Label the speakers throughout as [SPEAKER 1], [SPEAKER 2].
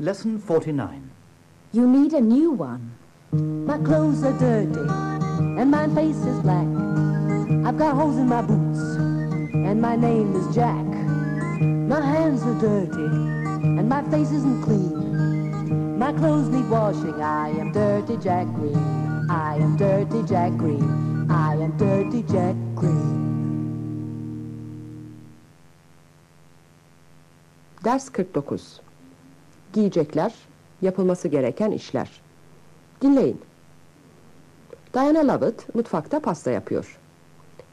[SPEAKER 1] Lesson 49.
[SPEAKER 2] You need a new one.
[SPEAKER 3] My clothes are dirty and my face is black. I've got holes in my boots and my name is Jack. My hands are dirty and my face isn't clean. My clothes need washing. I am dirty Jack Green. I am dirty Jack Green. I am dirty Jack Green.
[SPEAKER 4] Ders 49. Giyecekler, yapılması gereken işler. Dinleyin. Diana Lovett mutfakta pasta yapıyor.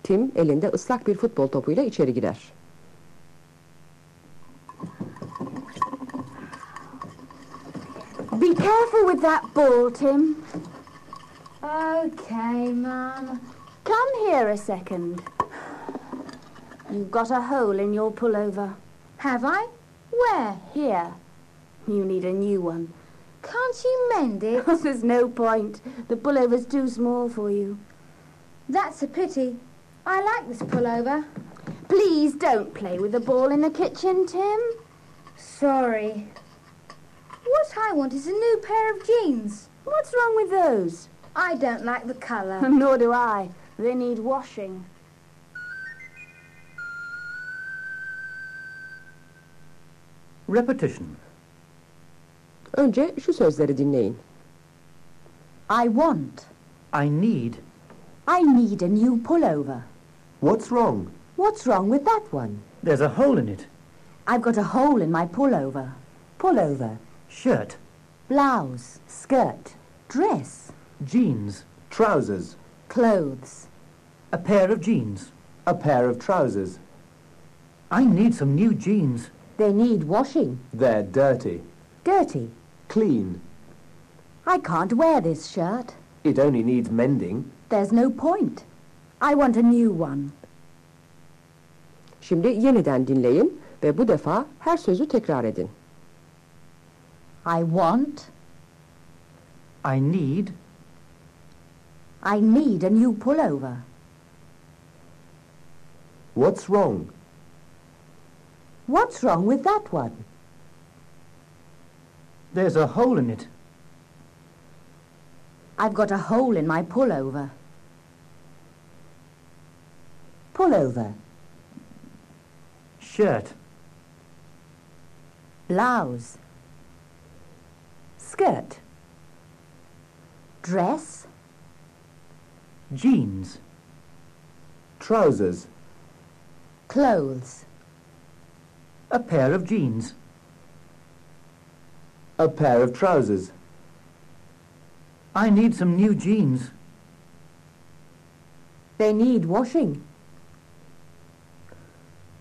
[SPEAKER 4] Tim elinde ıslak bir futbol topuyla içeri girer.
[SPEAKER 2] Be careful with that ball, Tim.
[SPEAKER 5] Okay, Mum.
[SPEAKER 2] Come here a second. You've got a hole in your pullover.
[SPEAKER 5] Have I? Where?
[SPEAKER 2] Here. You need a new one.
[SPEAKER 5] Can't you mend it?
[SPEAKER 2] There's no point. The pullover's too small for you.
[SPEAKER 5] That's a pity. I like this pullover.
[SPEAKER 2] Please don't play with the ball in the kitchen, Tim.
[SPEAKER 5] Sorry. What I want is a new pair of jeans.
[SPEAKER 2] What's wrong with those?
[SPEAKER 5] I don't like the colour.
[SPEAKER 2] Nor do I. They need washing.
[SPEAKER 1] Repetition.
[SPEAKER 4] Önce şu sözleri dinleyin.
[SPEAKER 2] I want.
[SPEAKER 1] I need.
[SPEAKER 2] I need a new pullover.
[SPEAKER 6] What's wrong?
[SPEAKER 2] What's wrong with that one?
[SPEAKER 1] There's a hole in it.
[SPEAKER 2] I've got a hole in my pullover. Pullover.
[SPEAKER 1] Shirt.
[SPEAKER 2] Blouse. Skirt. Dress.
[SPEAKER 1] Jeans.
[SPEAKER 6] Trousers.
[SPEAKER 2] Clothes.
[SPEAKER 1] A pair of jeans.
[SPEAKER 6] A pair of trousers.
[SPEAKER 1] I need some new jeans.
[SPEAKER 2] They need washing.
[SPEAKER 6] They're dirty.
[SPEAKER 2] Dirty.
[SPEAKER 6] Clean.
[SPEAKER 2] I can't wear this shirt.
[SPEAKER 6] It only needs mending.
[SPEAKER 2] There's no point. I want a new one.
[SPEAKER 4] Şimdi yeniden dinleyin ve bu defa her sözü tekrar edin.
[SPEAKER 2] I want.
[SPEAKER 1] I need.
[SPEAKER 2] I need a new pullover.
[SPEAKER 6] What's wrong?
[SPEAKER 2] What's wrong with that one?
[SPEAKER 1] There's a hole in it.
[SPEAKER 2] I've got a hole in my pullover. Pullover.
[SPEAKER 1] Shirt.
[SPEAKER 2] Blouse. Skirt. Dress.
[SPEAKER 1] Jeans.
[SPEAKER 6] Trousers.
[SPEAKER 2] Clothes.
[SPEAKER 1] A pair of jeans.
[SPEAKER 6] A pair of trousers.
[SPEAKER 1] I need some new jeans.
[SPEAKER 2] They need washing.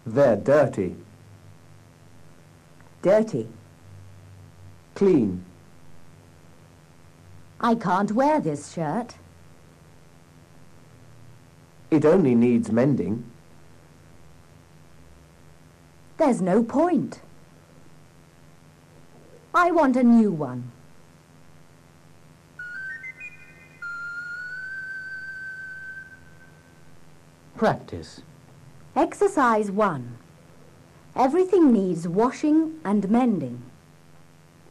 [SPEAKER 6] They're dirty.
[SPEAKER 2] Dirty.
[SPEAKER 6] Clean.
[SPEAKER 2] I can't wear this shirt.
[SPEAKER 6] It only needs mending.
[SPEAKER 2] There's no point. I want a new one.
[SPEAKER 1] Practice.
[SPEAKER 2] Exercise 1. Everything needs washing and mending.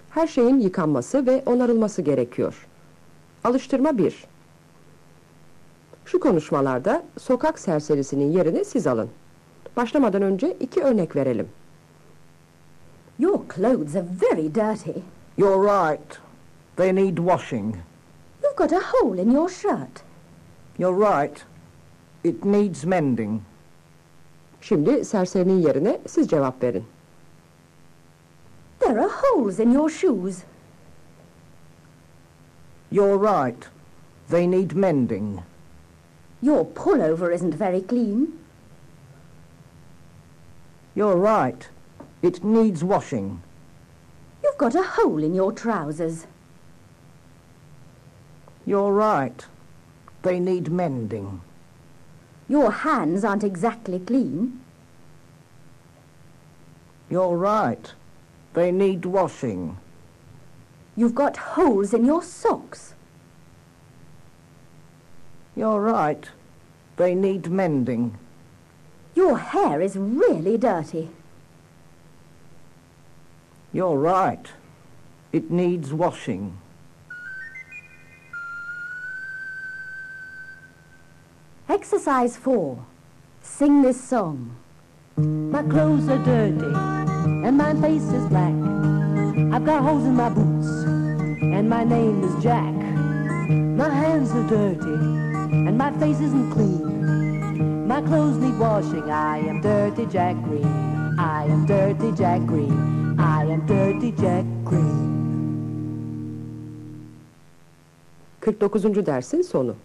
[SPEAKER 4] Her şeyin yıkanması ve onarılması gerekiyor. Alıştırma 1. Şu konuşmalarda sokak serserisinin yerini siz alın. Başlamadan önce iki örnek verelim.
[SPEAKER 2] Your clothes are very dirty.
[SPEAKER 7] You're right. They need washing.
[SPEAKER 2] You've got a hole in your shirt.
[SPEAKER 7] You're right. It needs mending.
[SPEAKER 4] Şimdi serserinin yerine siz cevap verin.
[SPEAKER 2] There are holes in your shoes.
[SPEAKER 7] You're right. They need mending.
[SPEAKER 2] Your pullover isn't very clean.
[SPEAKER 7] You're right. It needs washing.
[SPEAKER 2] You've got a hole in your trousers.
[SPEAKER 7] You're right. They need mending.
[SPEAKER 2] Your hands aren't exactly clean.
[SPEAKER 7] You're right. They need washing.
[SPEAKER 2] You've got holes in your socks.
[SPEAKER 7] You're right. They need mending.
[SPEAKER 2] Your hair is really dirty.
[SPEAKER 7] You're right. It needs washing.
[SPEAKER 2] Exercise 4. Sing this song.
[SPEAKER 3] My clothes are dirty and my face is black. I've got holes in my boots and my name is Jack. My hands are dirty and my face isn't clean. My clothes need washing. I am dirty Jack Green. I am dirty Jack Green. Jack Green.
[SPEAKER 4] 49. dersin sonu.